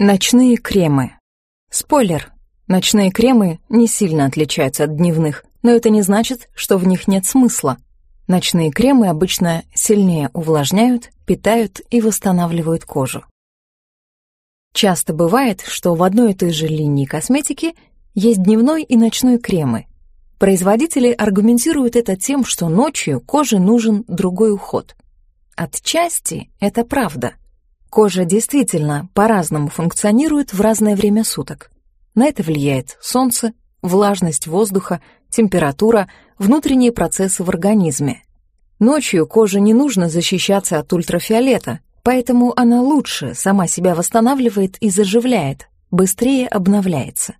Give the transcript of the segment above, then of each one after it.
Ночные кремы. Спойлер. Ночные кремы не сильно отличаются от дневных, но это не значит, что в них нет смысла. Ночные кремы обычно сильнее увлажняют, питают и восстанавливают кожу. Часто бывает, что в одной и той же линии косметики есть дневной и ночной кремы. Производители аргументируют это тем, что ночью коже нужен другой уход. Отчасти это правда — Кожа действительно по-разному функционирует в разное время суток. На это влияет солнце, влажность воздуха, температура, внутренние процессы в организме. Ночью коже не нужно защищаться от ультрафиолета, поэтому она лучше сама себя восстанавливает и заживляет, быстрее обновляется.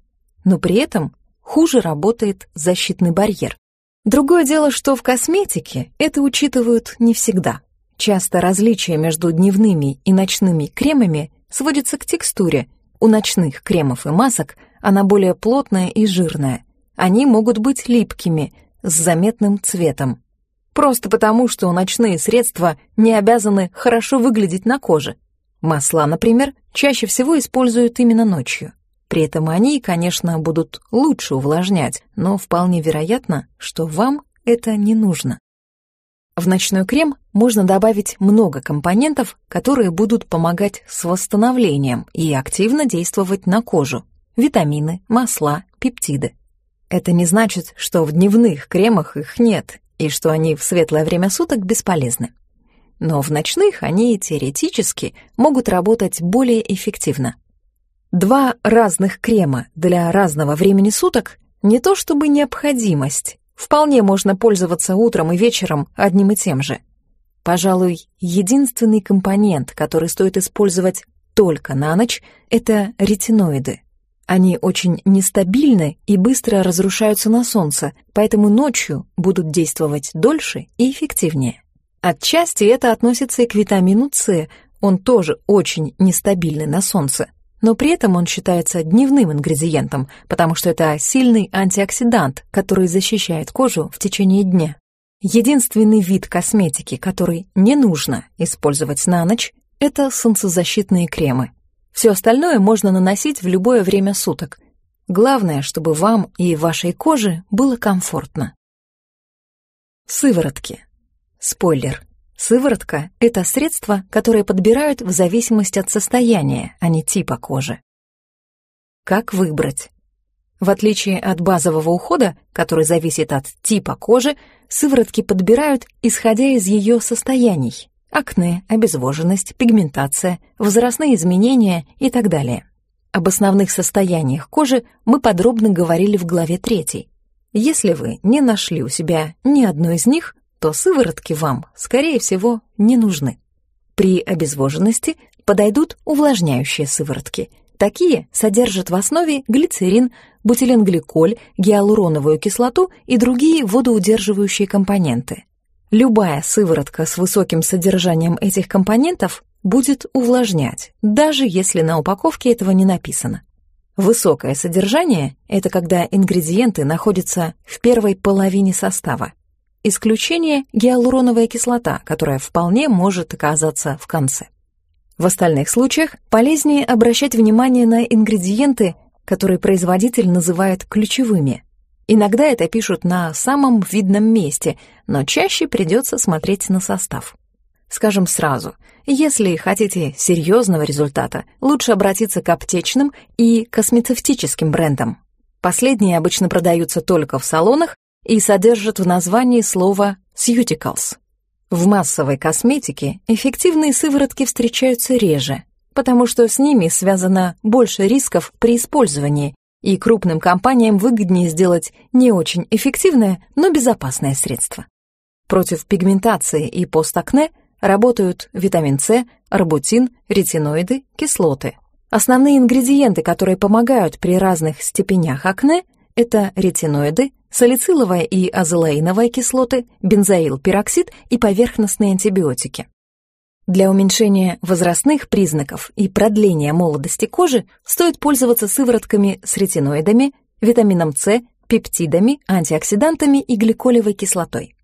Но при этом хуже работает защитный барьер. Другое дело, что в косметике это учитывают не всегда. Часто различие между дневными и ночными кремами сводится к текстуре. У ночных кремов и масок она более плотная и жирная. Они могут быть липкими, с заметным цветом. Просто потому, что ночные средства не обязаны хорошо выглядеть на коже. Масла, например, чаще всего используют именно ночью. При этом они, конечно, будут лучше увлажнять, но вполне вероятно, что вам это не нужно. В ночной крем можно добавить много компонентов, которые будут помогать с восстановлением и активно действовать на кожу. Витамины, масла, пептиды. Это не значит, что в дневных кремах их нет и что они в светлое время суток бесполезны. Но в ночных они теоретически могут работать более эффективно. Два разных крема для разного времени суток не то чтобы необходимость, Вполне можно пользоваться утром и вечером одним и тем же. Пожалуй, единственный компонент, который стоит использовать только на ночь, это ретиноиды. Они очень нестабильны и быстро разрушаются на солнце, поэтому ночью будут действовать дольше и эффективнее. Отчасти это относится и к витамину С, он тоже очень нестабильный на солнце, но при этом он считается дневным ингредиентом, потому что это сильный антиоксидант, который защищает кожу в течение дня. Единственный вид косметики, который не нужно использовать на ночь, это солнцезащитные кремы. Все остальное можно наносить в любое время суток. Главное, чтобы вам и вашей коже было комфортно. Сыворотки. Спойлер. Сыворотка — это средство, которое подбирают в зависимости от состояния, а не типа кожи. Как выбрать? В отличие от базового ухода, который зависит от типа кожи, сыворотки подбирают, исходя из ее состояний – акне, обезвоженность, пигментация, возрастные изменения и так далее. Об основных состояниях кожи мы подробно говорили в главе 3. Если вы не нашли у себя ни одной из них, то сыворотки вам, скорее всего, не нужны. При обезвоженности подойдут увлажняющие сыворотки. Такие содержат в основе глицерин, бутиленгликоль, гиалуроновую кислоту и другие водоудерживающие компоненты. Любая сыворотка с высоким содержанием этих компонентов будет увлажнять, даже если на упаковке этого не написано. Высокое содержание – это когда ингредиенты находятся в первой половине состава. Исключение – гиалуроновая кислота, которая вполне может оказаться в конце. В остальных случаях полезнее обращать внимание на ингредиенты, которые производитель называет ключевыми. Иногда это пишут на самом видном месте, но чаще придется смотреть на состав. Скажем сразу, если хотите серьезного результата, лучше обратиться к аптечным и космецевтическим брендам. Последние обычно продаются только в салонах и содержат в названии слово «cuticles». В массовой косметике эффективные сыворотки встречаются реже, потому что с ними связано больше рисков при использовании, и крупным компаниям выгоднее сделать не очень эффективное, но безопасное средство. Против пигментации и постакне работают витамин С, арбутин, ретиноиды, кислоты. Основные ингредиенты, которые помогают при разных степенях акне, это ретиноиды, салициловая и азелаиновая кислоты, бензоилпероксид и поверхностные антибиотики. Для уменьшения возрастных признаков и продления молодости кожи стоит пользоваться сыворотками с ретиноидами, витамином С, пептидами, антиоксидантами и гликолевой кислотой.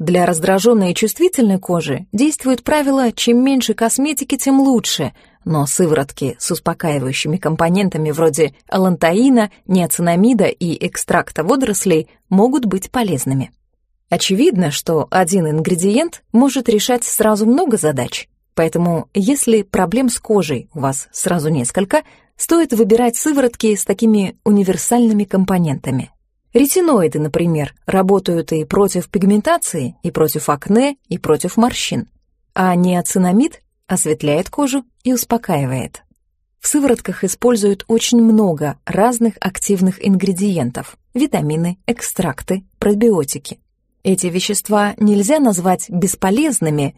Для раздраженной и чувствительной кожи действует правило «чем меньше косметики, тем лучше», но сыворотки с успокаивающими компонентами вроде алантаина, неоцинамида и экстракта водорослей могут быть полезными. Очевидно, что один ингредиент может решать сразу много задач, поэтому если проблем с кожей у вас сразу несколько, стоит выбирать сыворотки с такими универсальными компонентами. Ретиноиды, например, работают и против пигментации, и против акне, и против морщин. А неоцинамид осветляет кожу и успокаивает. В сыворотках используют очень много разных активных ингредиентов – витамины, экстракты, пробиотики. Эти вещества нельзя назвать бесполезными,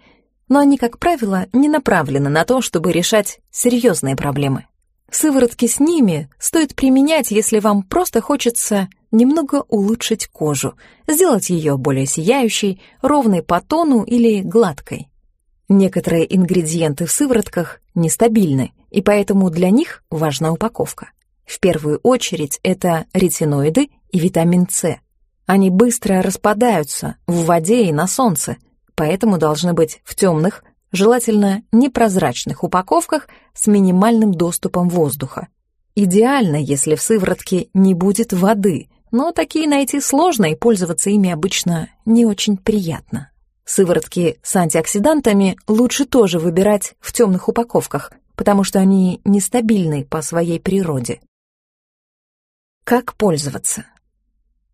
но они, как правило, не направлены на то, чтобы решать серьезные проблемы. Сыворотки с ними стоит применять, если вам просто хочется немного улучшить кожу, сделать ее более сияющей, ровной по тону или гладкой. Некоторые ингредиенты в сыворотках нестабильны, и поэтому для них важна упаковка. В первую очередь это ретиноиды и витамин С. Они быстро распадаются в воде и на солнце, поэтому должны быть в темных, желательно непрозрачных упаковках с минимальным доступом воздуха. Идеально, если в сыворотке не будет воды, но такие найти сложно, и пользоваться ими обычно не очень приятно. Сыворотки с антиоксидантами лучше тоже выбирать в темных упаковках, потому что они нестабильны по своей природе. Как пользоваться?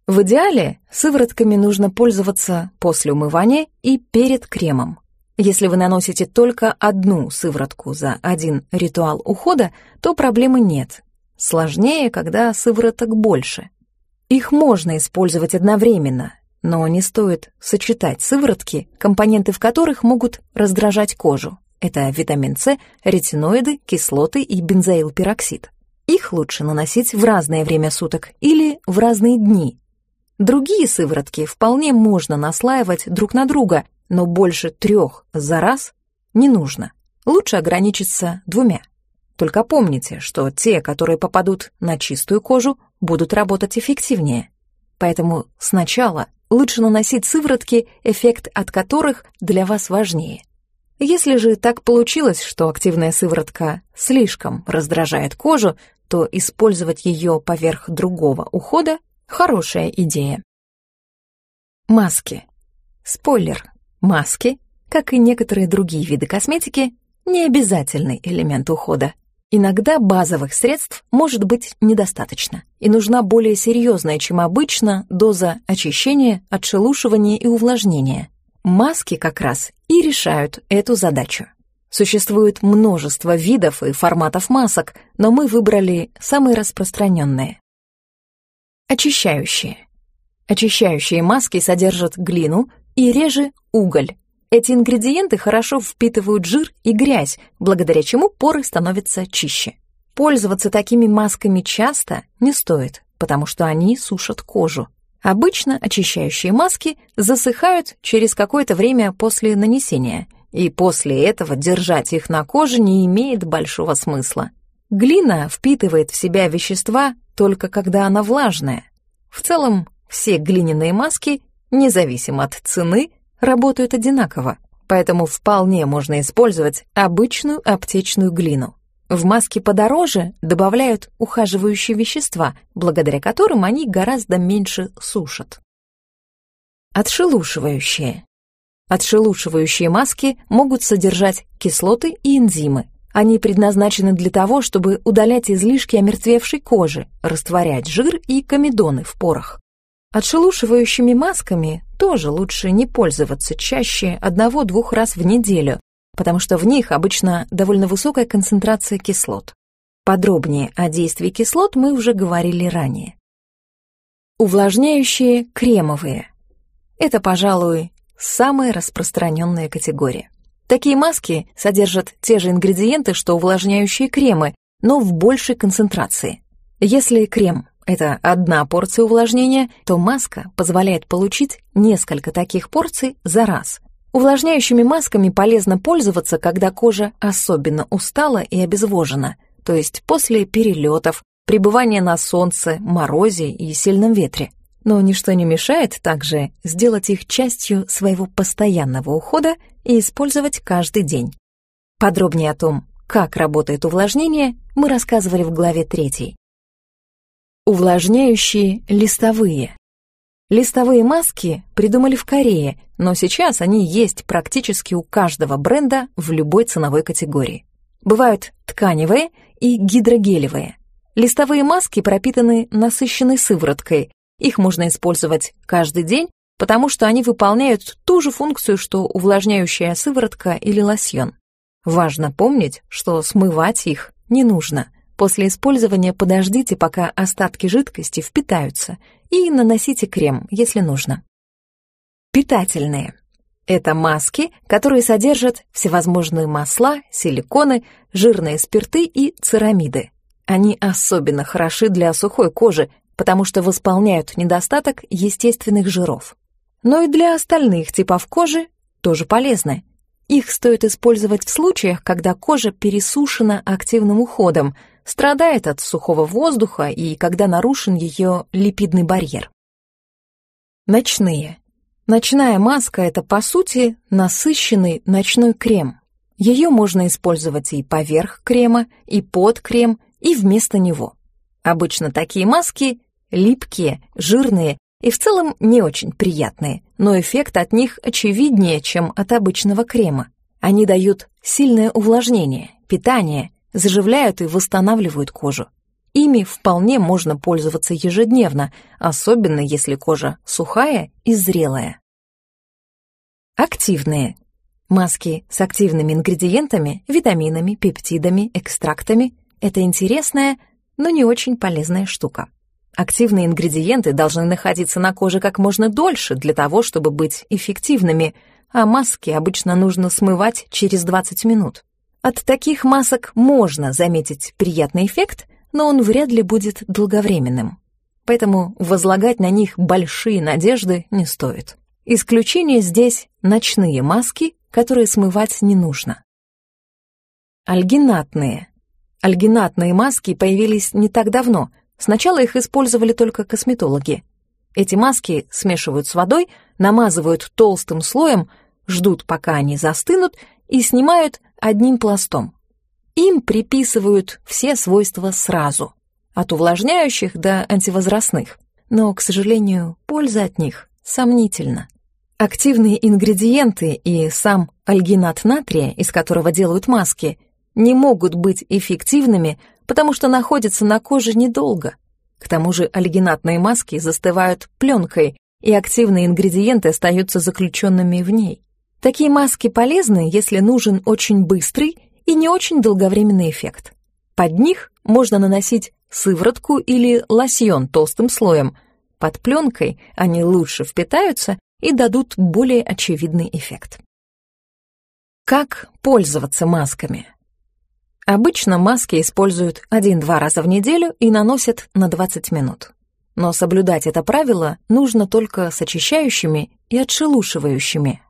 В идеале сыворотками нужно пользоваться после умывания и перед кремом. Если вы наносите только одну сыворотку за один ритуал ухода, то проблемы нет. Сложнее, когда сывороток больше. Их можно использовать одновременно, но не стоит сочетать сыворотки, компоненты в которых могут раздражать кожу. Это витамин С, ретиноиды, кислоты и бензоилпероксид. Их лучше наносить в разное время суток или в разные дни. Другие сыворотки вполне можно наслаивать друг на друга, но больше трех за раз не нужно. Лучше ограничиться двумя. Только помните, что те, которые попадут на чистую кожу, будут работать эффективнее. Поэтому сначала лучше наносить сыворотки, эффект от которых для вас важнее. Если же так получилось, что активная сыворотка слишком раздражает кожу, то использовать ее поверх другого ухода – хорошая идея. Маски. Спойлер. Маски, как и некоторые другие виды косметики, не обязательный элемент ухода. Иногда базовых средств может быть недостаточно, и нужна более серьезная, чем обычно, доза очищения, отшелушивания и увлажнения. Маски как раз и решают эту задачу. Существует множество видов и форматов масок, но мы выбрали самые распространенные. Очищающие. Очищающие маски содержат глину и реже уголь, эти ингредиенты хорошо впитывают жир и грязь, благодаря чему поры становятся чище. Пользоваться такими масками часто не стоит, потому что они сушат кожу. Обычно очищающие маски засыхают через какое-то время после нанесения, и после этого держать их на коже не имеет большого смысла. Глина впитывает в себя вещества только когда она влажная. В целом, все глиняные маски, независимо от цены, работают одинаково, поэтому вполне можно использовать обычную аптечную глину. В маски подороже добавляют ухаживающие вещества, благодаря которым они гораздо меньше сушат. Отшелушивающие. Отшелушивающие маски могут содержать кислоты и энзимы. Они предназначены для того, чтобы удалять излишки омертвевшей кожи, растворять жир и комедоны в порах. Отшелушивающими масками тоже лучше не пользоваться чаще одного-двух раз в неделю, потому что в них обычно довольно высокая концентрация кислот. Подробнее о действии кислот мы уже говорили ранее. Увлажняющие кремовые. Это, пожалуй, самая распространенная категория. Такие маски содержат те же ингредиенты, что увлажняющие кремы, но в большей концентрации. Если крем это одна порция увлажнения, то маска позволяет получить несколько таких порций за раз. Увлажняющими масками полезно пользоваться, когда кожа особенно устала и обезвожена, то есть после перелетов, пребывания на солнце, морозе и сильном ветре. но ничто не мешает также сделать их частью своего постоянного ухода и использовать каждый день. Подробнее о том, как работает увлажнение, мы рассказывали в главе 3. Увлажняющие листовые. Листовые маски придумали в Корее, но сейчас они есть практически у каждого бренда в любой ценовой категории. Бывают тканевые и гидрогелевые. Листовые маски пропитаны насыщенной сывороткой. Их можно использовать каждый день, потому что они выполняют ту же функцию, что увлажняющая сыворотка или лосьон. Важно помнить, что смывать их не нужно. После использования подождите, пока остатки жидкости впитаются, и наносите крем, если нужно. Питательные. Это маски, которые содержат всевозможные масла, силиконы, жирные спирты и церамиды. Они особенно хороши для сухой кожи, потому что восполняют недостаток естественных жиров. Но и для остальных типов кожи тоже полезны. Их стоит использовать в случаях, когда кожа пересушена активным уходом, страдает от сухого воздуха и когда нарушен ее липидный барьер. Ночные. Ночная маска — это, по сути, насыщенный ночной крем. Ее можно использовать и поверх крема, и под крем, и вместо него. Обычно такие маски липкие, жирные и в целом не очень приятные, но эффект от них очевиднее, чем от обычного крема. Они дают сильное увлажнение, питание, заживляют и восстанавливают кожу. Ими вполне можно пользоваться ежедневно, особенно если кожа сухая и зрелая. Активные. Маски с активными ингредиентами, витаминами, пептидами, экстрактами – это интересная, но не очень полезная штука. Активные ингредиенты должны находиться на коже как можно дольше для того, чтобы быть эффективными, а маски обычно нужно смывать через 20 минут. От таких масок можно заметить приятный эффект, но он вряд ли будет долговременным. Поэтому возлагать на них большие надежды не стоит. Исключение здесь ночные маски, которые смывать не нужно. Альгинатные. Альгинатные маски появились не так давно, сначала их использовали только косметологи. Эти маски смешивают с водой, намазывают толстым слоем, ждут, пока они застынут, и снимают одним пластом. Им приписывают все свойства сразу, от увлажняющих до антивозрастных, но, к сожалению, польза от них сомнительна. Активные ингредиенты и сам альгинат натрия, из которого делают маски, не могут быть эффективными, потому что находятся на коже недолго. К тому же альгинатные маски застывают пленкой, и активные ингредиенты остаются заключенными в ней. Такие маски полезны, если нужен очень быстрый и не очень долговременный эффект. Под них можно наносить сыворотку или лосьон толстым слоем. Под пленкой они лучше впитаются и дадут более очевидный эффект. Как пользоваться масками? Обычно маски используют один-два раза в неделю и наносят на 20 минут. Но соблюдать это правило нужно только с очищающими и отшелушивающими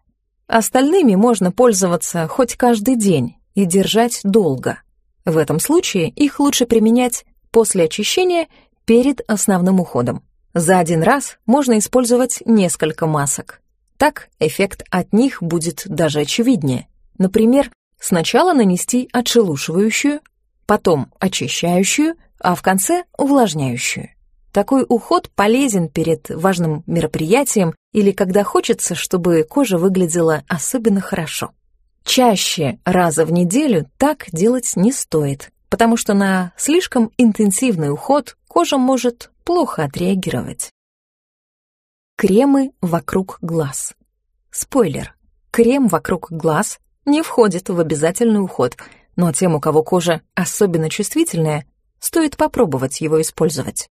Остальными можно пользоваться хоть каждый день и держать долго. В этом случае их лучше применять после очищения перед основным уходом. За один раз можно использовать несколько масок. Так эффект от них будет даже очевиднее. Например, сначала нанести отшелушивающую, потом очищающую, а в конце увлажняющую. Такой уход полезен перед важным мероприятием или когда хочется, чтобы кожа выглядела особенно хорошо. Чаще раза в неделю так делать не стоит, потому что на слишком интенсивный уход кожа может плохо отреагировать. Кремы вокруг глаз. Спойлер. Крем вокруг глаз не входит в обязательный уход, но тем, у кого кожа особенно чувствительная, стоит попробовать его использовать.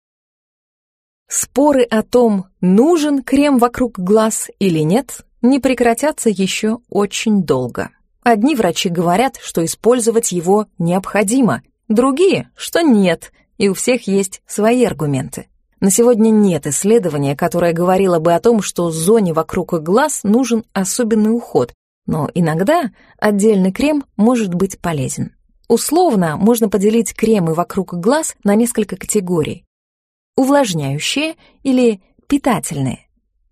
Споры о том, нужен крем вокруг глаз или нет, не прекратятся еще очень долго. Одни врачи говорят, что использовать его необходимо, другие, что нет, и у всех есть свои аргументы. На сегодня нет исследования, которое говорило бы о том, что зоне вокруг глаз нужен особенный уход, но иногда отдельный крем может быть полезен. Условно можно поделить кремы вокруг глаз на несколько категорий увлажняющие или питательные.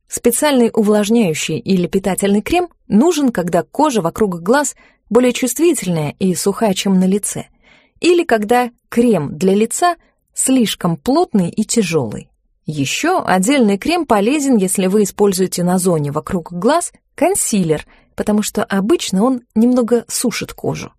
Специальный увлажняющий или питательный крем нужен, когда кожа вокруг глаз более чувствительная и сухая, чем на лице, или когда крем для лица слишком плотный и тяжелый. Еще отдельный крем полезен, если вы используете на зоне вокруг глаз консилер, потому что обычно он немного сушит кожу.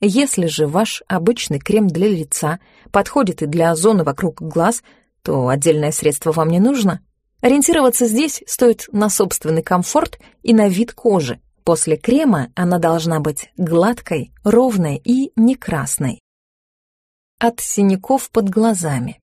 Если же ваш обычный крем для лица подходит и для зоны вокруг глаз, то отдельное средство вам не нужно. Ориентироваться здесь стоит на собственный комфорт и на вид кожи. После крема она должна быть гладкой, ровной и не красной. От синяков под глазами.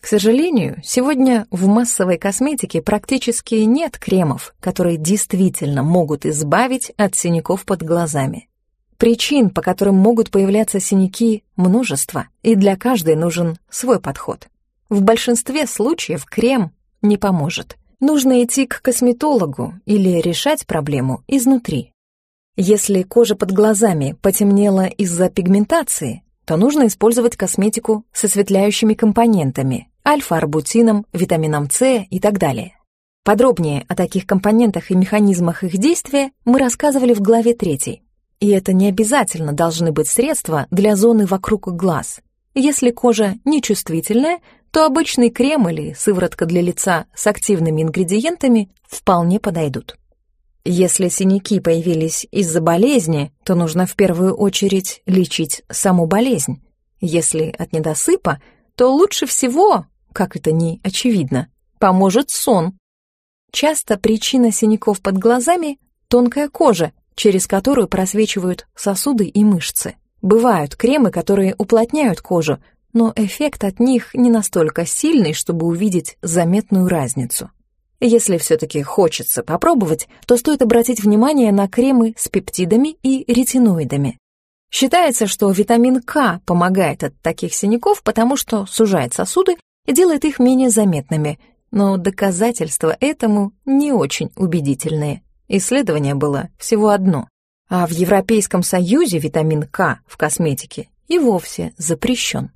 К сожалению, сегодня в массовой косметике практически нет кремов, которые действительно могут избавить от синяков под глазами. Причин, по которым могут появляться синяки, множество, и для каждой нужен свой подход. В большинстве случаев крем не поможет. Нужно идти к косметологу или решать проблему изнутри. Если кожа под глазами потемнела из-за пигментации, то нужно использовать косметику с осветляющими компонентами, альфа-арбутином, витамином С и так далее. Подробнее о таких компонентах и механизмах их действия мы рассказывали в главе 3. И это не обязательно должны быть средства для зоны вокруг глаз. Если кожа нечувствительная, то обычный крем или сыворотка для лица с активными ингредиентами вполне подойдут. Если синяки появились из-за болезни, то нужно в первую очередь лечить саму болезнь. Если от недосыпа, то лучше всего, как это не очевидно, поможет сон. Часто причина синяков под глазами — тонкая кожа, через которую просвечивают сосуды и мышцы. Бывают кремы, которые уплотняют кожу, но эффект от них не настолько сильный, чтобы увидеть заметную разницу. Если все-таки хочется попробовать, то стоит обратить внимание на кремы с пептидами и ретиноидами. Считается, что витамин К помогает от таких синяков, потому что сужает сосуды и делает их менее заметными, но доказательства этому не очень убедительные. Исследование было всего одно. А в Европейском Союзе витамин К в косметике и вовсе запрещен.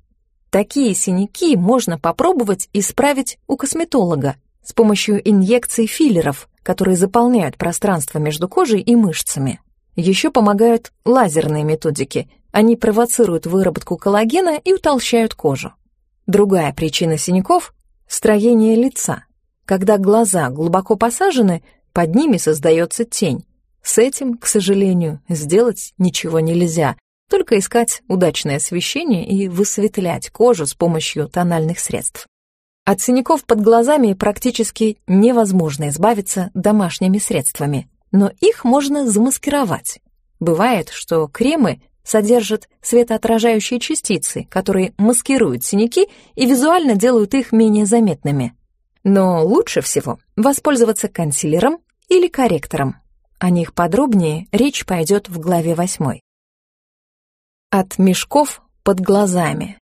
Такие синяки можно попробовать исправить у косметолога с помощью инъекций филлеров, которые заполняют пространство между кожей и мышцами. Еще помогают лазерные методики. Они провоцируют выработку коллагена и утолщают кожу. Другая причина синяков – строение лица. Когда глаза глубоко посажены, под ними создается тень. С этим, к сожалению, сделать ничего нельзя, только искать удачное освещение и высветлять кожу с помощью тональных средств. От синяков под глазами практически невозможно избавиться домашними средствами, но их можно замаскировать. Бывает, что кремы содержат светоотражающие частицы, которые маскируют синяки и визуально делают их менее заметными. Но лучше всего воспользоваться консилером или корректором. О них подробнее речь пойдет в главе 8. От мешков под глазами.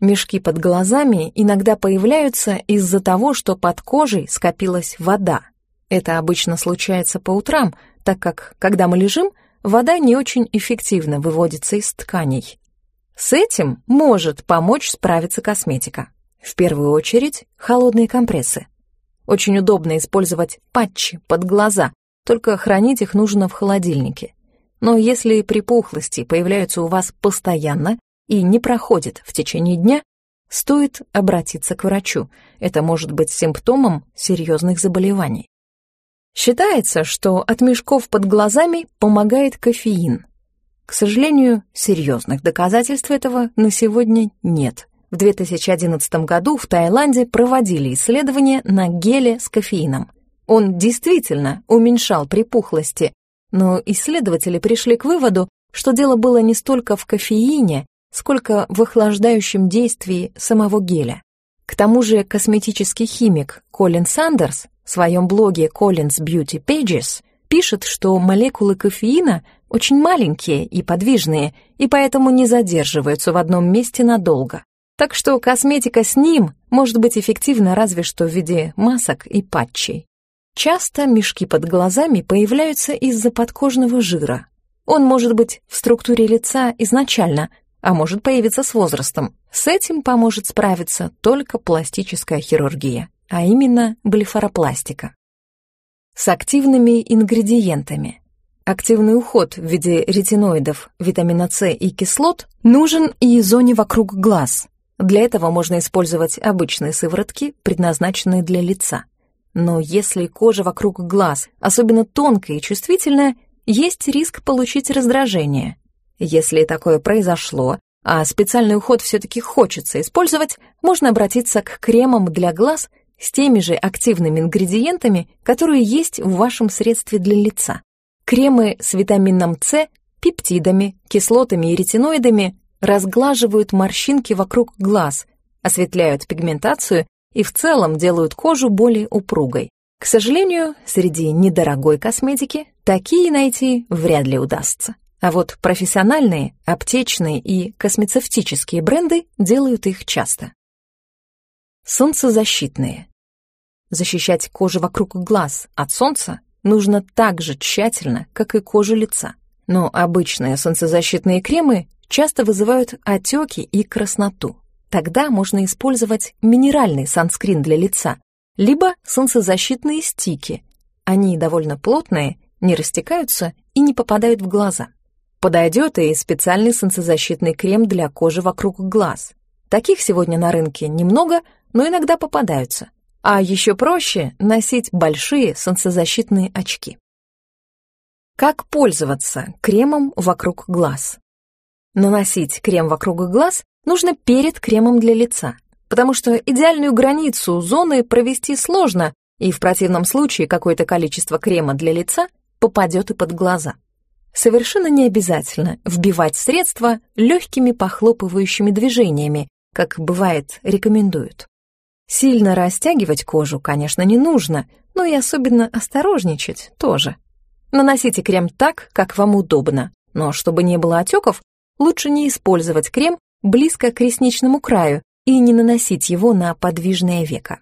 Мешки под глазами иногда появляются из-за того, что под кожей скопилась вода. Это обычно случается по утрам, так как, когда мы лежим, вода не очень эффективно выводится из тканей. С этим может помочь справиться косметика. В первую очередь, холодные компрессы. Очень удобно использовать патчи под глаза, только хранить их нужно в холодильнике. Но если припухлости появляются у вас постоянно и не проходят в течение дня, стоит обратиться к врачу. Это может быть симптомом серьезных заболеваний. Считается, что от мешков под глазами помогает кофеин. К сожалению, серьезных доказательств этого на сегодня нет. В 2011 году в Таиланде проводили исследование на геле с кофеином. Он действительно уменьшал припухлости, но исследователи пришли к выводу, что дело было не столько в кофеине, сколько в охлаждающем действии самого геля. К тому же косметический химик Колин Сандерс в своем блоге Collins Beauty Pages пишет, что молекулы кофеина очень маленькие и подвижные, и поэтому не задерживаются в одном месте надолго. Так что косметика с ним может быть эффективна разве что в виде масок и патчей. Часто мешки под глазами появляются из-за подкожного жира. Он может быть в структуре лица изначально, а может появиться с возрастом. С этим поможет справиться только пластическая хирургия. а именно блефаропластика. С активными ингредиентами. Активный уход в виде ретиноидов, витамина С и кислот нужен и зоне вокруг глаз. Для этого можно использовать обычные сыворотки, предназначенные для лица. Но если кожа вокруг глаз особенно тонкая и чувствительная, есть риск получить раздражение. Если такое произошло, а специальный уход все-таки хочется использовать, можно обратиться к кремам для глаз с теми же активными ингредиентами, которые есть в вашем средстве для лица. Кремы с витамином С, пептидами, кислотами и ретиноидами разглаживают морщинки вокруг глаз, осветляют пигментацию и в целом делают кожу более упругой. К сожалению, среди недорогой косметики такие найти вряд ли удастся. А вот профессиональные, аптечные и космецевтические бренды делают их часто. Солнцезащитные. Защищать кожу вокруг глаз от солнца нужно так же тщательно, как и кожу лица. Но обычные солнцезащитные кремы часто вызывают отеки и красноту. Тогда можно использовать минеральный санскрин для лица, либо солнцезащитные стики. Они довольно плотные, не растекаются и не попадают в глаза. Подойдет и специальный солнцезащитный крем для кожи вокруг глаз. Таких сегодня на рынке немного, но иногда попадаются. А еще проще носить большие солнцезащитные очки. Как пользоваться кремом вокруг глаз? Наносить крем вокруг глаз нужно перед кремом для лица, потому что идеальную границу зоны провести сложно, и в противном случае какое-то количество крема для лица попадет и под глаза. Совершенно не обязательно вбивать средства легкими похлопывающими движениями, как бывает рекомендуют. Сильно растягивать кожу, конечно, не нужно, но и особенно осторожничать тоже. Наносите крем так, как вам удобно, но чтобы не было отеков, лучше не использовать крем близко к ресничному краю и не наносить его на подвижное веко.